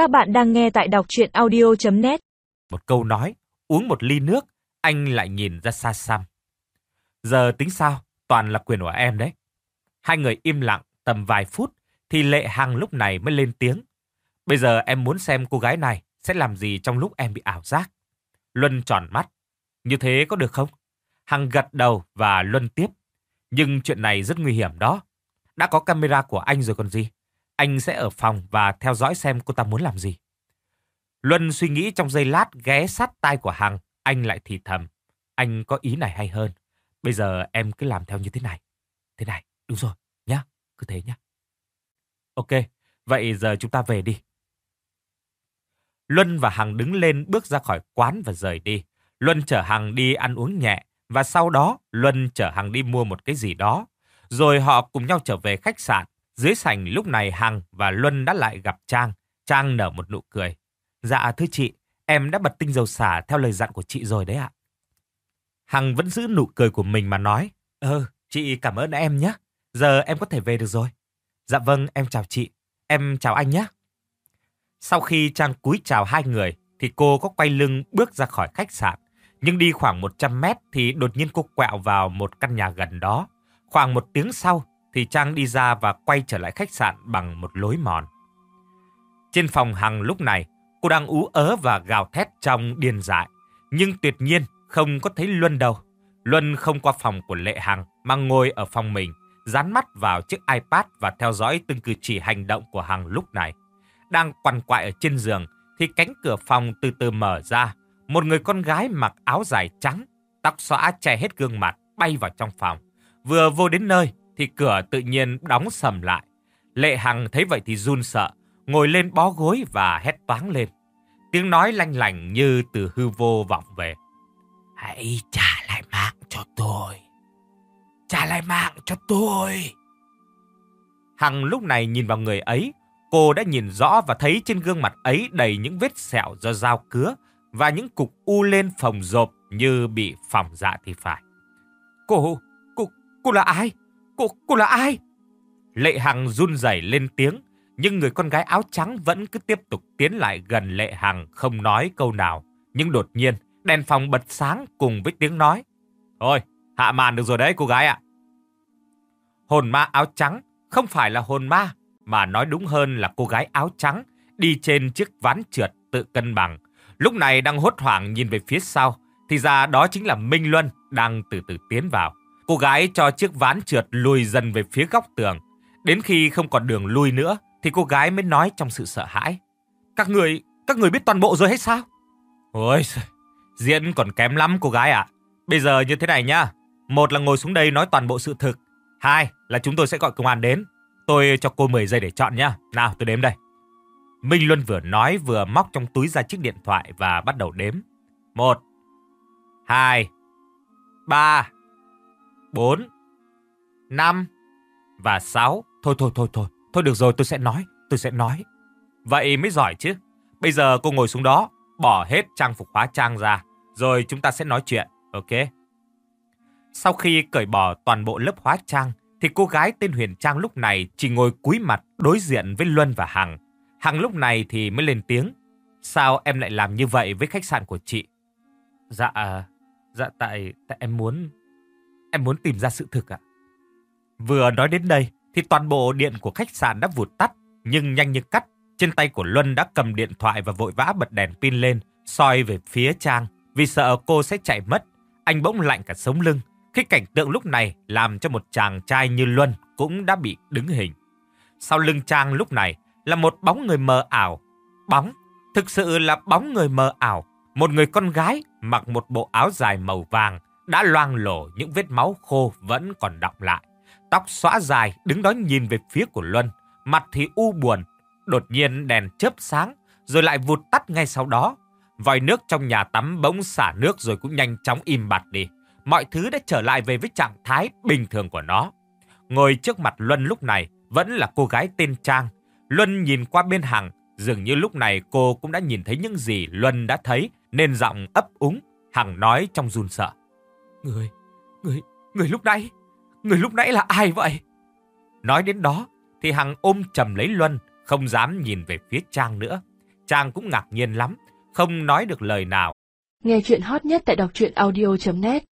Các bạn đang nghe tại đọc chuyện audio.net Một câu nói, uống một ly nước, anh lại nhìn ra xa xăm. Giờ tính sao? Toàn là quyền của em đấy. Hai người im lặng tầm vài phút, thì Lệ Hằng lúc này mới lên tiếng. Bây giờ em muốn xem cô gái này sẽ làm gì trong lúc em bị ảo giác. Luân tròn mắt. Như thế có được không? Hằng gật đầu và Luân tiếp. Nhưng chuyện này rất nguy hiểm đó. Đã có camera của anh rồi còn gì. Anh sẽ ở phòng và theo dõi xem cô ta muốn làm gì. Luân suy nghĩ trong giây lát ghé sát tai của Hằng. Anh lại thì thầm. Anh có ý này hay hơn. Bây giờ em cứ làm theo như thế này. Thế này, đúng rồi, nhá. Cứ thế nhá. Ok, vậy giờ chúng ta về đi. Luân và Hằng đứng lên bước ra khỏi quán và rời đi. Luân chở Hằng đi ăn uống nhẹ và sau đó Luân chở Hằng đi mua một cái gì đó. Rồi họ cùng nhau trở về khách sạn. Dưới sảnh lúc này Hằng và Luân đã lại gặp Trang. Trang nở một nụ cười. Dạ thưa chị, em đã bật tinh dầu xả theo lời dặn của chị rồi đấy ạ. Hằng vẫn giữ nụ cười của mình mà nói. Ừ, chị cảm ơn em nhé. Giờ em có thể về được rồi. Dạ vâng, em chào chị. Em chào anh nhé. Sau khi Trang cúi chào hai người, thì cô có quay lưng bước ra khỏi khách sạn. Nhưng đi khoảng 100 mét thì đột nhiên cô quẹo vào một căn nhà gần đó. Khoảng một tiếng sau thì Trang đi ra và quay trở lại khách sạn bằng một lối mòn. Trên phòng Hằng lúc này, cô đang ú ớ và gào thét trong điên dại. Nhưng tuyệt nhiên không có thấy Luân đâu. Luân không qua phòng của Lệ Hằng mà ngồi ở phòng mình, dán mắt vào chiếc iPad và theo dõi từng cử chỉ hành động của Hằng lúc này. Đang quằn quại ở trên giường thì cánh cửa phòng từ từ mở ra. Một người con gái mặc áo dài trắng, tóc xõa che hết gương mặt bay vào trong phòng. Vừa vô đến nơi thì cửa tự nhiên đóng sầm lại. Lệ Hằng thấy vậy thì run sợ, ngồi lên bó gối và hét toáng lên. Tiếng nói lanh lành như từ hư vô vọng về. Hãy trả lại mạng cho tôi. Trả lại mạng cho tôi. Hằng lúc này nhìn vào người ấy, cô đã nhìn rõ và thấy trên gương mặt ấy đầy những vết sẹo do dao cứa và những cục u lên phồng rộp như bị phỏng dạ thì phải. Cô, cô, cô là ai? Cô, cô là ai? Lệ Hằng run rẩy lên tiếng, nhưng người con gái áo trắng vẫn cứ tiếp tục tiến lại gần Lệ Hằng không nói câu nào. Nhưng đột nhiên, đèn phòng bật sáng cùng với tiếng nói. Thôi, hạ màn được rồi đấy cô gái ạ. Hồn ma áo trắng không phải là hồn ma, mà nói đúng hơn là cô gái áo trắng đi trên chiếc ván trượt tự cân bằng. Lúc này đang hốt hoảng nhìn về phía sau, thì ra đó chính là Minh Luân đang từ từ tiến vào. Cô gái cho chiếc ván trượt lùi dần về phía góc tường. Đến khi không còn đường lui nữa, thì cô gái mới nói trong sự sợ hãi. Các người, các người biết toàn bộ rồi hay sao? Ôi, diễn còn kém lắm cô gái ạ. Bây giờ như thế này nhá. Một là ngồi xuống đây nói toàn bộ sự thực. Hai là chúng tôi sẽ gọi công an đến. Tôi cho cô 10 giây để chọn nhá. Nào, tôi đếm đây. Minh Luân vừa nói vừa móc trong túi ra chiếc điện thoại và bắt đầu đếm. Một, hai, ba, bốn, năm và sáu. Thôi thôi thôi thôi, thôi được rồi tôi sẽ nói, tôi sẽ nói. Vậy mới giỏi chứ. Bây giờ cô ngồi xuống đó, bỏ hết trang phục hóa trang ra, rồi chúng ta sẽ nói chuyện, ok? Sau khi cởi bỏ toàn bộ lớp hóa trang, thì cô gái tên Huyền Trang lúc này chỉ ngồi cúi mặt đối diện với Luân và Hằng. Hằng lúc này thì mới lên tiếng. Sao em lại làm như vậy với khách sạn của chị? Dạ, à, dạ tại, tại em muốn, em muốn tìm ra sự thực ạ. Vừa nói đến đây thì toàn bộ điện của khách sạn đã vụt tắt, nhưng nhanh như cắt. Trên tay của Luân đã cầm điện thoại và vội vã bật đèn pin lên, soi về phía Trang. Vì sợ cô sẽ chạy mất, anh bỗng lạnh cả sống lưng. Khi cảnh tượng lúc này làm cho một chàng trai như Luân cũng đã bị đứng hình. Sau lưng Trang lúc này là một bóng người mờ ảo. Bóng, thực sự là bóng người mờ ảo. Một người con gái mặc một bộ áo dài màu vàng đã loang lổ những vết máu khô vẫn còn đọng lại. Tóc xõa dài đứng đó nhìn về phía của Luân, mặt thì u buồn. Đột nhiên đèn chớp sáng rồi lại vụt tắt ngay sau đó. Vòi nước trong nhà tắm bỗng xả nước rồi cũng nhanh chóng im bặt đi mọi thứ đã trở lại về với trạng thái bình thường của nó. Ngồi trước mặt Luân lúc này vẫn là cô gái tên Trang. Luân nhìn qua bên Hằng, dường như lúc này cô cũng đã nhìn thấy những gì Luân đã thấy, nên giọng ấp úng, Hằng nói trong run sợ. Người, người, người lúc nãy, người lúc nãy là ai vậy? Nói đến đó, thì Hằng ôm chầm lấy Luân, không dám nhìn về phía Trang nữa. Trang cũng ngạc nhiên lắm, không nói được lời nào. Nghe chuyện hot nhất tại đọc truyện audio.net